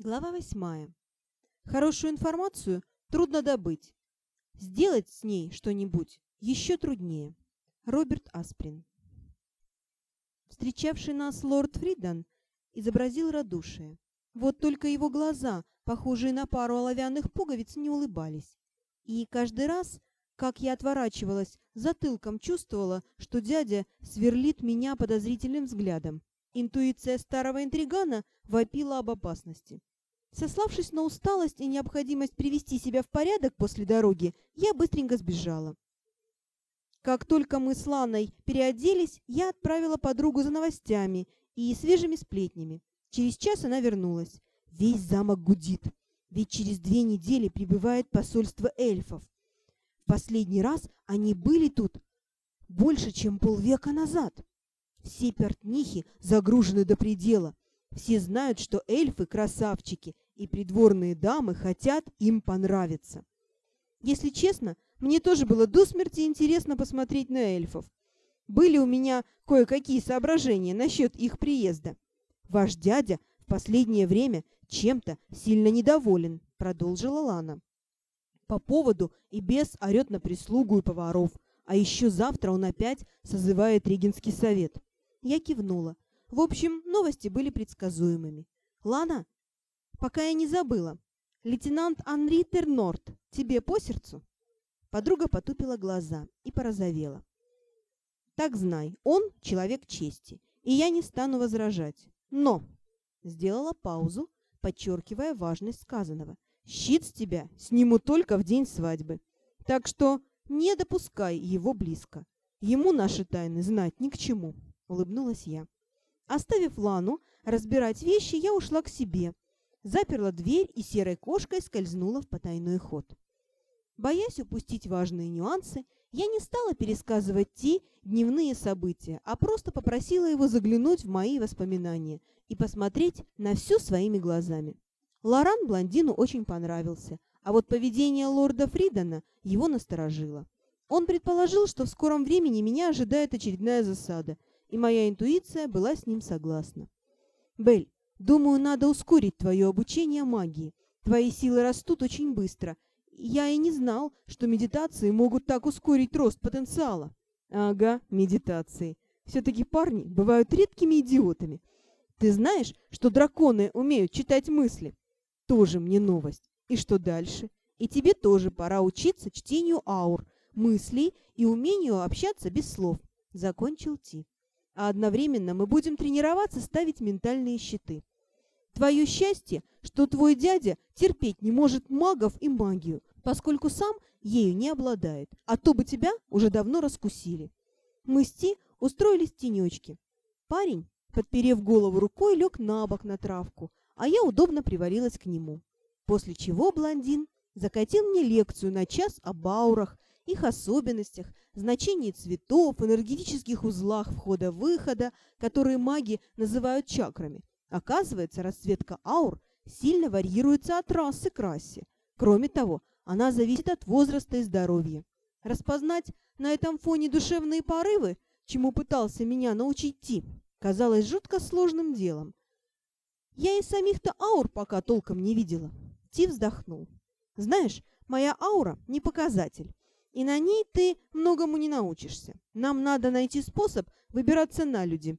Глава восьмая. Хорошую информацию трудно добыть. Сделать с ней что-нибудь еще труднее. Роберт Асприн. Встречавший нас лорд Фридан изобразил радушие. Вот только его глаза, похожие на пару оловянных пуговиц, не улыбались. И каждый раз, как я отворачивалась, затылком чувствовала, что дядя сверлит меня подозрительным взглядом. Интуиция старого интригана вопила об опасности. Сославшись на усталость и необходимость привести себя в порядок после дороги, я быстренько сбежала. Как только мы с Ланой переоделись, я отправила подругу за новостями и свежими сплетнями. Через час она вернулась. Весь замок гудит, ведь через две недели прибывает посольство эльфов. В последний раз они были тут больше, чем полвека назад. Все портнихи загружены до предела. Все знают, что эльфы – красавчики, и придворные дамы хотят им понравиться. Если честно, мне тоже было до смерти интересно посмотреть на эльфов. Были у меня кое-какие соображения насчет их приезда. Ваш дядя в последнее время чем-то сильно недоволен, продолжила Лана. По поводу и без орет на прислугу и поваров, а еще завтра он опять созывает Регенский совет. Я кивнула. В общем, новости были предсказуемыми. Лана, пока я не забыла. Лейтенант Анри Тернорт, тебе по сердцу? Подруга потупила глаза и порозовела. Так знай, он человек чести, и я не стану возражать. Но сделала паузу, подчеркивая важность сказанного. Щит с тебя сниму только в день свадьбы. Так что не допускай его близко. Ему наши тайны знать ни к чему, улыбнулась я. Оставив Лану разбирать вещи, я ушла к себе, заперла дверь и серой кошкой скользнула в потайной ход. Боясь упустить важные нюансы, я не стала пересказывать те дневные события, а просто попросила его заглянуть в мои воспоминания и посмотреть на все своими глазами. Лоран блондину очень понравился, а вот поведение лорда Фридана его насторожило. Он предположил, что в скором времени меня ожидает очередная засада, и моя интуиция была с ним согласна. «Белль, думаю, надо ускорить твое обучение магии. Твои силы растут очень быстро. Я и не знал, что медитации могут так ускорить рост потенциала». «Ага, медитации. Все-таки парни бывают редкими идиотами. Ты знаешь, что драконы умеют читать мысли? Тоже мне новость. И что дальше? И тебе тоже пора учиться чтению аур, мыслей и умению общаться без слов. Закончил Ти а одновременно мы будем тренироваться ставить ментальные щиты. Твое счастье, что твой дядя терпеть не может магов и магию, поскольку сам ею не обладает, а то бы тебя уже давно раскусили. Мы с Ти устроились в тенечке. Парень, подперев голову рукой, лег на бок на травку, а я удобно привалилась к нему. После чего блондин закатил мне лекцию на час об аурах, их особенностях, значении цветов, энергетических узлах входа-выхода, которые маги называют чакрами. Оказывается, расцветка аур сильно варьируется от расы к расе. Кроме того, она зависит от возраста и здоровья. Распознать на этом фоне душевные порывы, чему пытался меня научить Ти, казалось жутко сложным делом. Я и самих-то аур пока толком не видела. Ти вздохнул. Знаешь, моя аура не показатель и на ней ты многому не научишься. Нам надо найти способ выбираться на люди.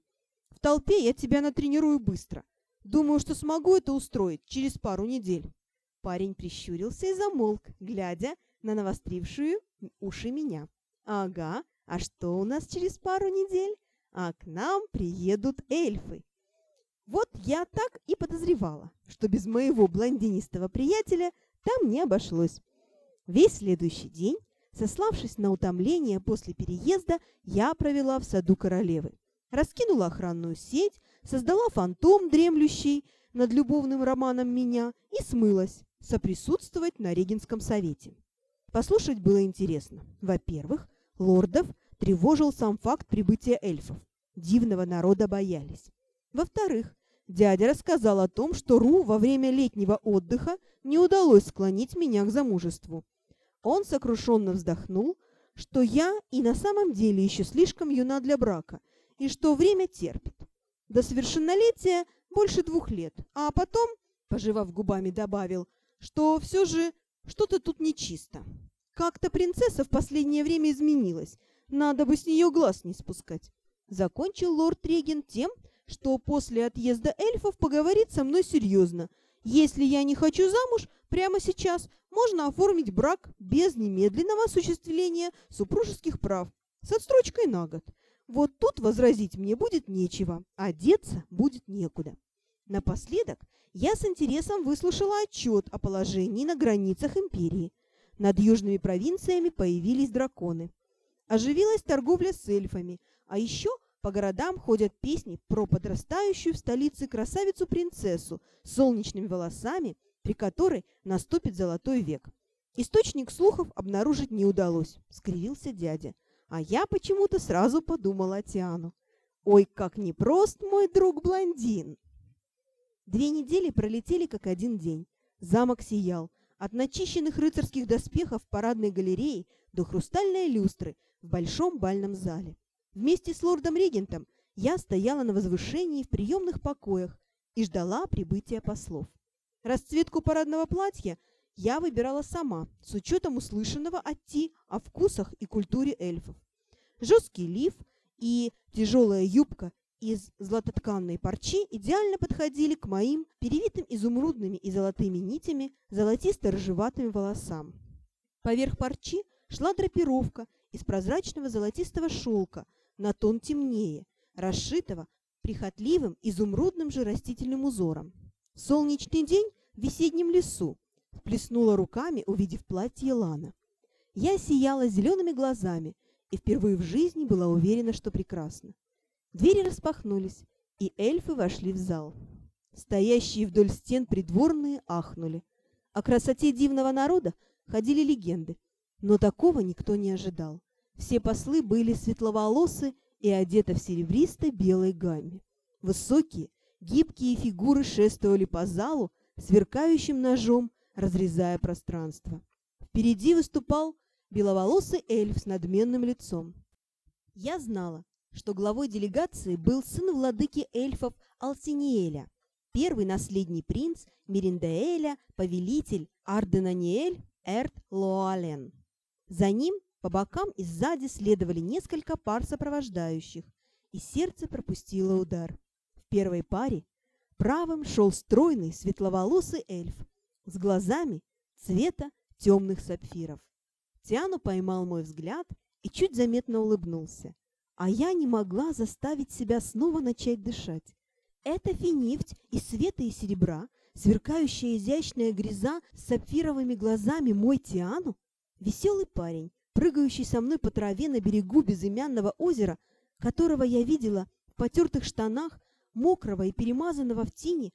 В толпе я тебя натренирую быстро. Думаю, что смогу это устроить через пару недель». Парень прищурился и замолк, глядя на навострившую уши меня. «Ага, а что у нас через пару недель? А к нам приедут эльфы». Вот я так и подозревала, что без моего блондинистого приятеля там не обошлось. Весь следующий день Сославшись на утомление после переезда, я провела в саду королевы. Раскинула охранную сеть, создала фантом, дремлющий над любовным романом меня, и смылась соприсутствовать на Регенском совете. Послушать было интересно. Во-первых, лордов тревожил сам факт прибытия эльфов. Дивного народа боялись. Во-вторых, дядя рассказал о том, что Ру во время летнего отдыха не удалось склонить меня к замужеству. Он сокрушенно вздохнул, что я и на самом деле еще слишком юна для брака, и что время терпит. До совершеннолетия больше двух лет, а потом пожевав губами, добавил, что все же что-то тут нечисто. Как-то принцесса в последнее время изменилась, надо бы с нее глаз не спускать. Закончил лорд Реген тем, что после отъезда эльфов поговорит со мной серьезно. Если я не хочу замуж прямо сейчас, можно оформить брак без немедленного осуществления супружеских прав с отстрочкой на год. Вот тут возразить мне будет нечего, а деться будет некуда. Напоследок я с интересом выслушала отчет о положении на границах империи. Над южными провинциями появились драконы. Оживилась торговля с эльфами, а еще по городам ходят песни про подрастающую в столице красавицу-принцессу с солнечными волосами, при которой наступит золотой век. Источник слухов обнаружить не удалось, скривился дядя. А я почему-то сразу подумала о Тиану. Ой, как непрост мой друг-блондин! Две недели пролетели как один день. Замок сиял. От начищенных рыцарских доспехов парадной галереи до хрустальной люстры в большом бальном зале. Вместе с лордом-регентом я стояла на возвышении в приемных покоях и ждала прибытия послов. Расцветку парадного платья я выбирала сама, с учетом услышанного от Ти о вкусах и культуре эльфов. Жесткий лиф и тяжелая юбка из златотканной парчи идеально подходили к моим перевитым изумрудными и золотыми нитями золотисто-рыжеватым волосам. Поверх парчи шла драпировка из прозрачного золотистого шелка на тон темнее, расшитого прихотливым изумрудным же растительным узором. Солнечный день в весеннем лесу, Плеснула руками, увидев платье Лана. Я сияла зелеными глазами и впервые в жизни была уверена, что прекрасно. Двери распахнулись, и эльфы вошли в зал. Стоящие вдоль стен придворные ахнули. О красоте дивного народа ходили легенды, но такого никто не ожидал. Все послы были светловолосы и одеты в серебристой белой гамме. Высокие, гибкие фигуры шествовали по залу, сверкающим ножом разрезая пространство. Впереди выступал беловолосый эльф с надменным лицом. Я знала, что главой делегации был сын владыки эльфов Алсиниэля, первый наследний принц Мериндаэля, повелитель Арденаниэль Эрт Лоален. За ним по бокам и сзади следовали несколько пар сопровождающих, и сердце пропустило удар. В первой паре правым шел стройный светловолосый эльф, с глазами цвета темных сапфиров. Тиану поймал мой взгляд и чуть заметно улыбнулся. А я не могла заставить себя снова начать дышать. Это финифть из света и серебра, сверкающая изящная гряза с сапфировыми глазами мой Тиану? Веселый парень, прыгающий со мной по траве на берегу безымянного озера, которого я видела в потертых штанах, мокрого и перемазанного в тени.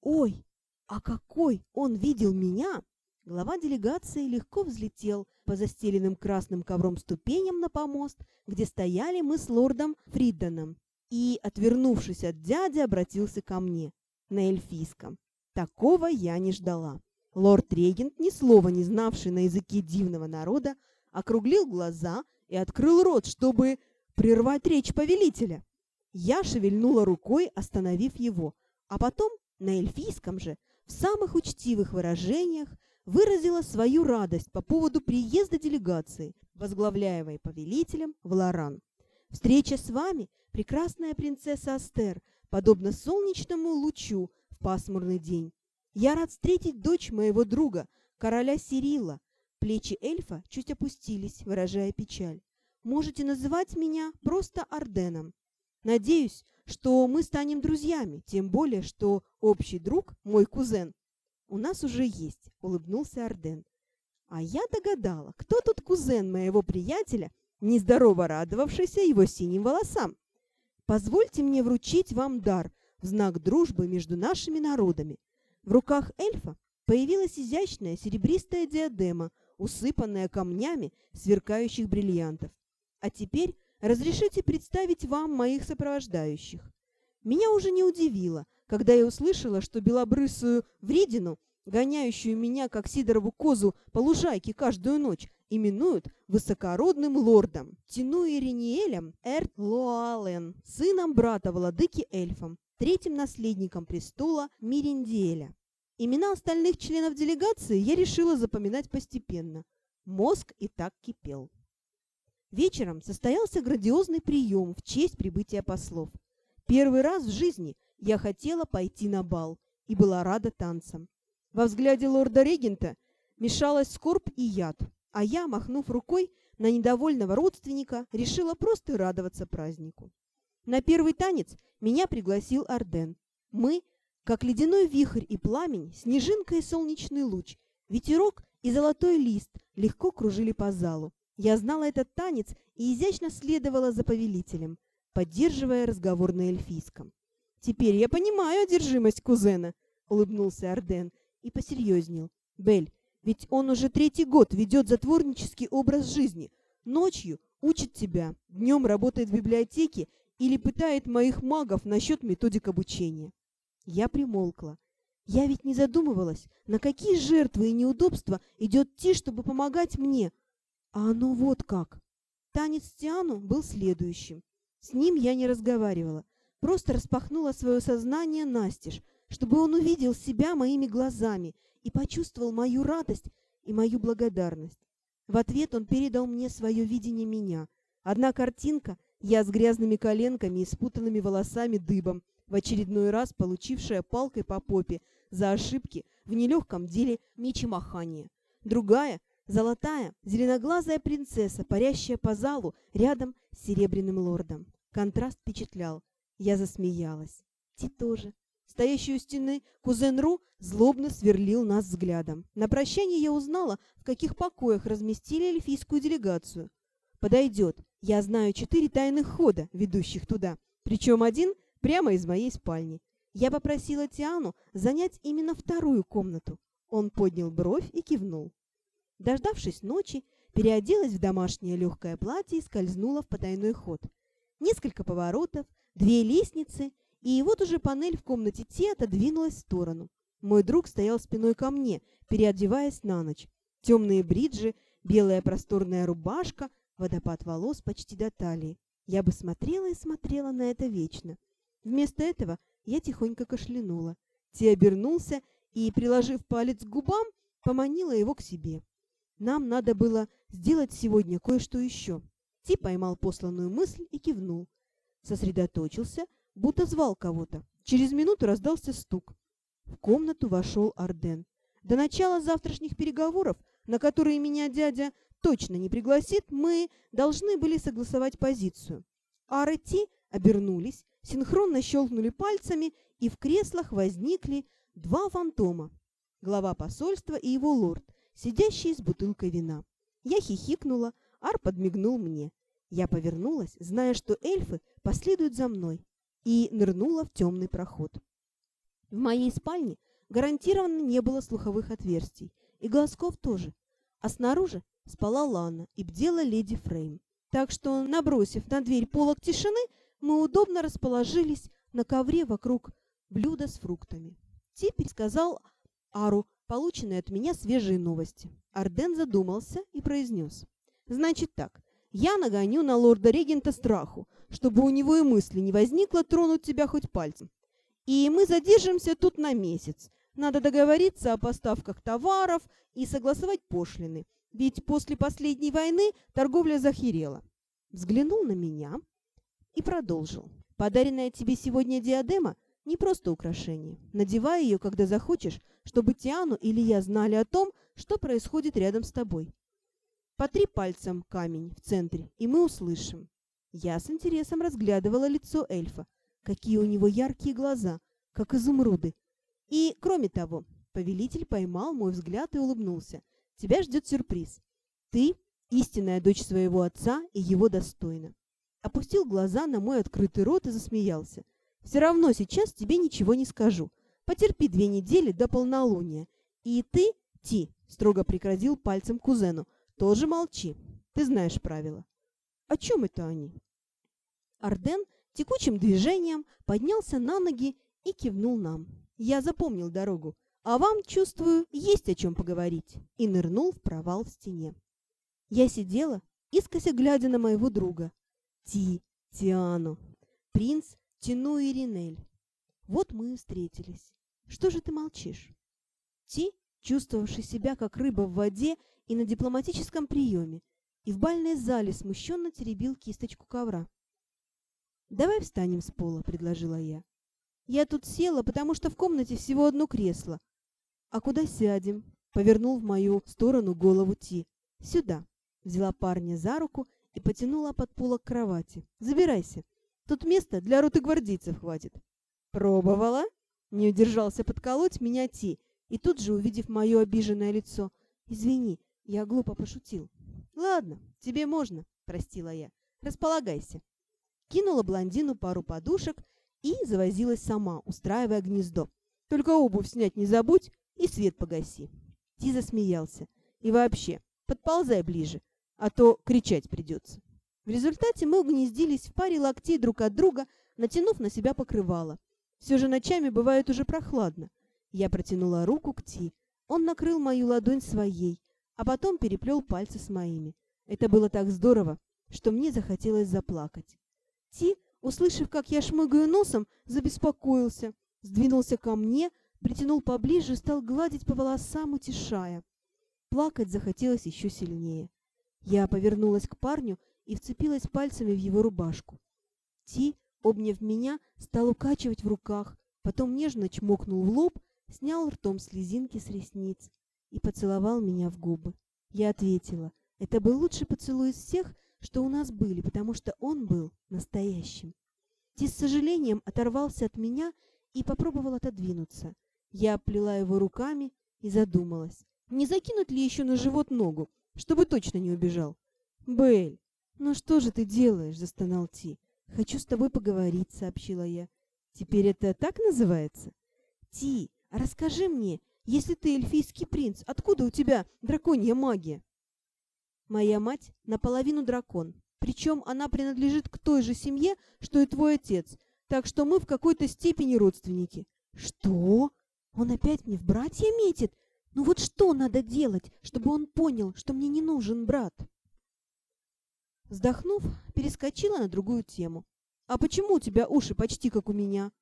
Ой, а какой он видел меня! Глава делегации легко взлетел по застеленным красным ковром ступеням на помост, где стояли мы с лордом Фридданом, и, отвернувшись от дяди, обратился ко мне на эльфийском. Такого я не ждала. Лорд-регент, ни слова не знавший на языке дивного народа, округлил глаза и открыл рот, чтобы прервать речь повелителя. Я шевельнула рукой, остановив его, а потом на эльфийском же в самых учтивых выражениях выразила свою радость по поводу приезда делегации, возглавляемой повелителем в Лоран. Встреча с вами, прекрасная принцесса Астер, подобно солнечному лучу в пасмурный день. Я рад встретить дочь моего друга, короля Сирила. Плечи эльфа чуть опустились, выражая печаль. Можете называть меня просто Арденом. Надеюсь, что мы станем друзьями, тем более, что общий друг, мой кузен, у нас уже есть, улыбнулся Арден. А я догадала, кто тут кузен моего приятеля, нездорово радовавшийся его синим волосам. Позвольте мне вручить вам дар в знак дружбы между нашими народами. В руках эльфа появилась изящная серебристая диадема, усыпанная камнями сверкающих бриллиантов. А теперь Разрешите представить вам моих сопровождающих. Меня уже не удивило, когда я услышала, что белобрысую вредину, гоняющую меня, как Сидорову козу, по лужайке каждую ночь, именуют высокородным лордом Тинуириниэлем Эрт Лоален, сыном брата владыки эльфом, третьим наследником престола Мириндиэля. Имена остальных членов делегации я решила запоминать постепенно. Мозг и так кипел. Вечером состоялся грандиозный прием в честь прибытия послов. Первый раз в жизни я хотела пойти на бал и была рада танцам. Во взгляде лорда-регента мешалась скорбь и яд, а я, махнув рукой на недовольного родственника, решила просто радоваться празднику. На первый танец меня пригласил Арден. Мы как ледяной вихрь и пламень, снежинка и солнечный луч, ветерок и золотой лист легко кружили по залу. Я знала этот танец и изящно следовала за повелителем, поддерживая разговор на эльфийском. «Теперь я понимаю одержимость кузена», — улыбнулся Арден и посерьезнел. «Бель, ведь он уже третий год ведет затворнический образ жизни. Ночью учит тебя, днем работает в библиотеке или пытает моих магов насчет методик обучения. Я примолкла. Я ведь не задумывалась, на какие жертвы и неудобства идет Ти, чтобы помогать мне. А оно вот как. Танец Тиану был следующим. С ним я не разговаривала, просто распахнула свое сознание настежь, чтобы он увидел себя моими глазами и почувствовал мою радость и мою благодарность. В ответ он передал мне свое видение меня. Одна картинка, я с грязными коленками и спутанными волосами дыбом, в очередной раз получившая палкой по попе за ошибки в нелегком деле мечемахания. Другая — золотая, зеленоглазая принцесса, парящая по залу рядом с серебряным лордом. Контраст впечатлял. Я засмеялась. Ти тоже. Стоящий у стены кузен Ру злобно сверлил нас взглядом. На прощание я узнала, в каких покоях разместили эльфийскую делегацию. Подойдет. Я знаю четыре тайных хода, ведущих туда. Причем один — прямо из моей спальни. Я попросила Тиану занять именно вторую комнату. Он поднял бровь и кивнул. Дождавшись ночи, переоделась в домашнее легкое платье и скользнула в потайной ход. Несколько поворотов, две лестницы, и вот уже панель в комнате Ти отодвинулась в сторону. Мой друг стоял спиной ко мне, переодеваясь на ночь. Темные бриджи, белая просторная рубашка, водопад волос почти до талии. Я бы смотрела и смотрела на это вечно. Вместо этого я тихонько кашлянула. Ти обернулся и, приложив палец к губам, поманила его к себе. Нам надо было сделать сегодня кое-что еще. Ти поймал посланную мысль и кивнул. Сосредоточился, будто звал кого-то. Через минуту раздался стук. В комнату вошел Арден. До начала завтрашних переговоров, на которые меня дядя точно не пригласит, мы должны были согласовать позицию. Ар и Ти обернулись, синхронно щелкнули пальцами, и в креслах возникли два фантома. Глава посольства и его лорд, сидящие с бутылкой вина. Я хихикнула, Ар подмигнул мне. Я повернулась, зная, что эльфы последуют за мной, и нырнула в темный проход. В моей спальне гарантированно не было слуховых отверстий, и глазков тоже, а снаружи спала Лана и бдела леди Фрейм. Так что, набросив на дверь полок тишины, мы удобно расположились на ковре вокруг блюда с фруктами. Теперь сказал Ару полученные от меня свежие новости. Арден задумался и произнес. «Значит так, я нагоню на лорда-регента страху, чтобы у него и мысли не возникло тронуть тебя хоть пальцем. И мы задержимся тут на месяц. Надо договориться о поставках товаров и согласовать пошлины, ведь после последней войны торговля захерела». Взглянул на меня, и продолжил. «Подаренная тебе сегодня диадема – не просто украшение. Надевай ее, когда захочешь, чтобы Тиану или я знали о том, что происходит рядом с тобой. Потри пальцем камень в центре, и мы услышим». Я с интересом разглядывала лицо эльфа. Какие у него яркие глаза, как изумруды. И, кроме того, повелитель поймал мой взгляд и улыбнулся. «Тебя ждет сюрприз. Ты – истинная дочь своего отца и его достойна опустил глаза на мой открытый рот и засмеялся. «Все равно сейчас тебе ничего не скажу. Потерпи две недели до полнолуния. И ты, Ти, — строго прикрозил пальцем кузену, — тоже молчи. Ты знаешь правила». «О чем это они?» Арден текучим движением поднялся на ноги и кивнул нам. «Я запомнил дорогу, а вам, чувствую, есть о чем поговорить», и нырнул в провал в стене. Я сидела, искося глядя на моего друга, Ти, Тиану, принц Тину и Ринель. Вот мы и встретились. Что же ты молчишь? Ти, чувствовавший себя как рыба в воде и на дипломатическом приеме, и в бальной зале смущенно теребил кисточку ковра. «Давай встанем с пола», — предложила я. «Я тут села, потому что в комнате всего одно кресло». «А куда сядем?» — повернул в мою сторону голову Ти. «Сюда», — взяла парня за руку и потянула под полок кровати. «Забирайся. Тут места для роты гвардейцев хватит». «Пробовала?» — не удержался подколоть меня Ти, и тут же, увидев мое обиженное лицо, «Извини, я глупо пошутил». «Ладно, тебе можно», — простила я. «Располагайся» кинула блондину пару подушек и завозилась сама, устраивая гнездо. «Только обувь снять не забудь и свет погаси». Ти засмеялся. «И вообще, подползай ближе, а то кричать придется». В результате мы угнездились в паре локтей друг от друга, натянув на себя покрывало. Все же ночами бывает уже прохладно. Я протянула руку к Ти. Он накрыл мою ладонь своей, а потом переплел пальцы с моими. Это было так здорово, что мне захотелось заплакать. Ти, услышав, как я шмыгаю носом, забеспокоился, сдвинулся ко мне, притянул поближе и стал гладить по волосам, утешая. Плакать захотелось еще сильнее. Я повернулась к парню и вцепилась пальцами в его рубашку. Ти, обняв меня, стал укачивать в руках, потом нежно чмокнул в лоб, снял ртом слезинки с ресниц и поцеловал меня в губы. Я ответила, это был лучший поцелуй из всех, что у нас были, потому что он был настоящим. Ти с сожалением оторвался от меня и попробовал отодвинуться. Я оплела его руками и задумалась, не закинуть ли еще на живот ногу, чтобы точно не убежал. «Белль, ну что же ты делаешь?» – застонал Ти. «Хочу с тобой поговорить», – сообщила я. «Теперь это так называется?» «Ти, расскажи мне, если ты эльфийский принц, откуда у тебя драконья магия?» Моя мать наполовину дракон, причем она принадлежит к той же семье, что и твой отец, так что мы в какой-то степени родственники. Что? Он опять мне в братья метит? Ну вот что надо делать, чтобы он понял, что мне не нужен брат? Вздохнув, перескочила на другую тему. «А почему у тебя уши почти как у меня?»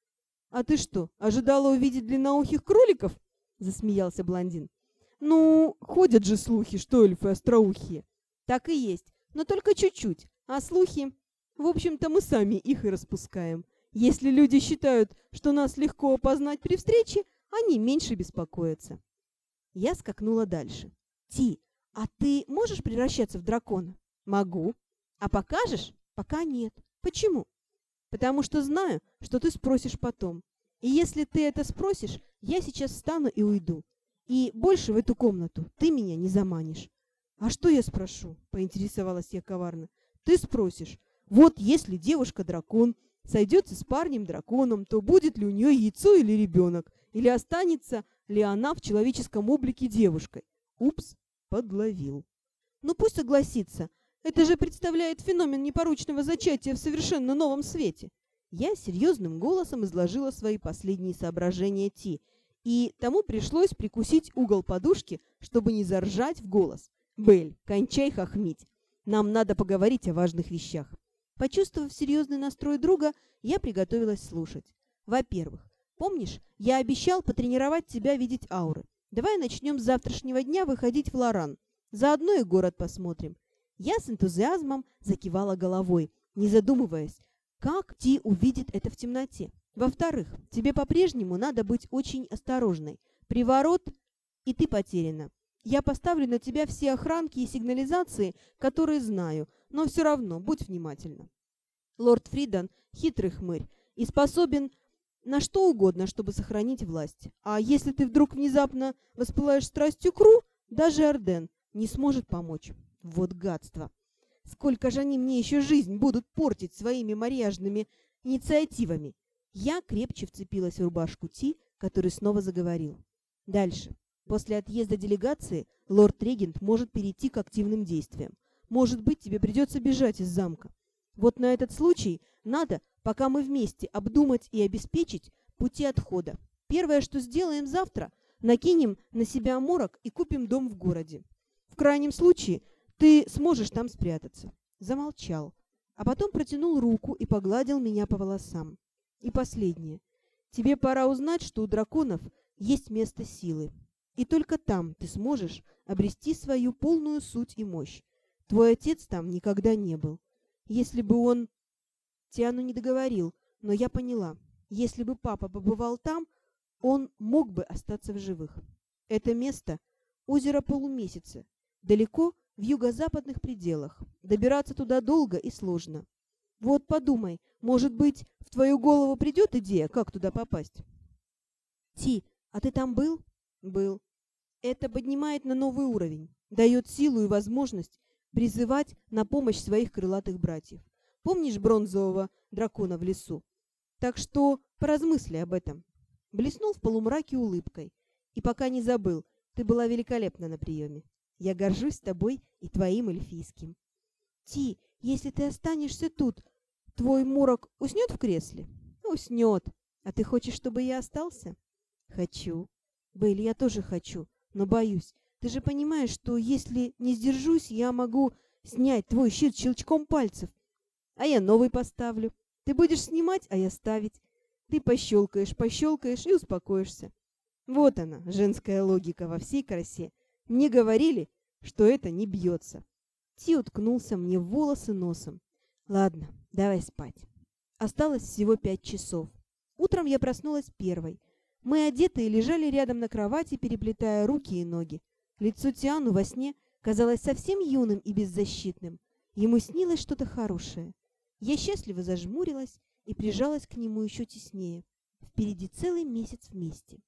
«А ты что, ожидала увидеть длинноухих кроликов?» — засмеялся блондин. «Ну, ходят же слухи, что эльфы остроухие. Так и есть, но только чуть-чуть. А слухи? В общем-то, мы сами их и распускаем. Если люди считают, что нас легко опознать при встрече, они меньше беспокоятся. Я скакнула дальше. Ти, а ты можешь превращаться в дракона? Могу. А покажешь? Пока нет. Почему? Потому что знаю, что ты спросишь потом. И если ты это спросишь, я сейчас встану и уйду. И больше в эту комнату ты меня не заманишь. «А что я спрошу?» — поинтересовалась я коварно. «Ты спросишь, вот если девушка-дракон сойдется с парнем-драконом, то будет ли у нее яйцо или ребенок, или останется ли она в человеческом облике девушкой?» Упс, подловил. «Ну пусть согласится. Это же представляет феномен непоручного зачатия в совершенно новом свете». Я серьезным голосом изложила свои последние соображения Ти, и тому пришлось прикусить угол подушки, чтобы не заржать в голос. Бель, кончай хохмить. Нам надо поговорить о важных вещах. Почувствовав серьезный настрой друга, я приготовилась слушать. Во-первых, помнишь, я обещал потренировать тебя видеть ауры. Давай начнем с завтрашнего дня выходить в Лоран. Заодно и город посмотрим. Я с энтузиазмом закивала головой, не задумываясь, как Ти увидит это в темноте. Во-вторых, тебе по-прежнему надо быть очень осторожной. Приворот, и ты потеряна. Я поставлю на тебя все охранки и сигнализации, которые знаю, но все равно будь внимательна. Лорд Фридан — хитрый хмырь и способен на что угодно, чтобы сохранить власть. А если ты вдруг внезапно воспылаешь страстью Кру, даже Орден не сможет помочь. Вот гадство! Сколько же они мне еще жизнь будут портить своими марьяжными инициативами? Я крепче вцепилась в рубашку Ти, который снова заговорил. Дальше. После отъезда делегации лорд-регент может перейти к активным действиям. Может быть, тебе придется бежать из замка. Вот на этот случай надо, пока мы вместе, обдумать и обеспечить пути отхода. Первое, что сделаем завтра, накинем на себя морок и купим дом в городе. В крайнем случае, ты сможешь там спрятаться. Замолчал, а потом протянул руку и погладил меня по волосам. И последнее. Тебе пора узнать, что у драконов есть место силы. И только там ты сможешь обрести свою полную суть и мощь. Твой отец там никогда не был. Если бы он... Тиану не договорил, но я поняла. Если бы папа побывал там, он мог бы остаться в живых. Это место — озеро полумесяца, далеко в юго-западных пределах. Добираться туда долго и сложно. Вот подумай, может быть, в твою голову придет идея, как туда попасть? Ти, а ты там был? Был. Это поднимает на новый уровень, дает силу и возможность призывать на помощь своих крылатых братьев. Помнишь бронзового дракона в лесу? Так что поразмысли об этом. Блеснул в полумраке улыбкой. И пока не забыл, ты была великолепна на приеме. Я горжусь тобой и твоим эльфийским. Ти, если ты останешься тут, твой морок уснет в кресле? Уснет. А ты хочешь, чтобы я остался? Хочу. Бэйли, я тоже хочу, но боюсь. Ты же понимаешь, что если не сдержусь, я могу снять твой щит щелчком пальцев. А я новый поставлю. Ты будешь снимать, а я ставить. Ты пощелкаешь, пощелкаешь и успокоишься. Вот она, женская логика во всей красе. Мне говорили, что это не бьется. Ти уткнулся мне в волосы носом. Ладно, давай спать. Осталось всего пять часов. Утром я проснулась первой. Мы одетые лежали рядом на кровати, переплетая руки и ноги. Лицо Тиану во сне казалось совсем юным и беззащитным. Ему снилось что-то хорошее. Я счастливо зажмурилась и прижалась к нему еще теснее. Впереди целый месяц вместе.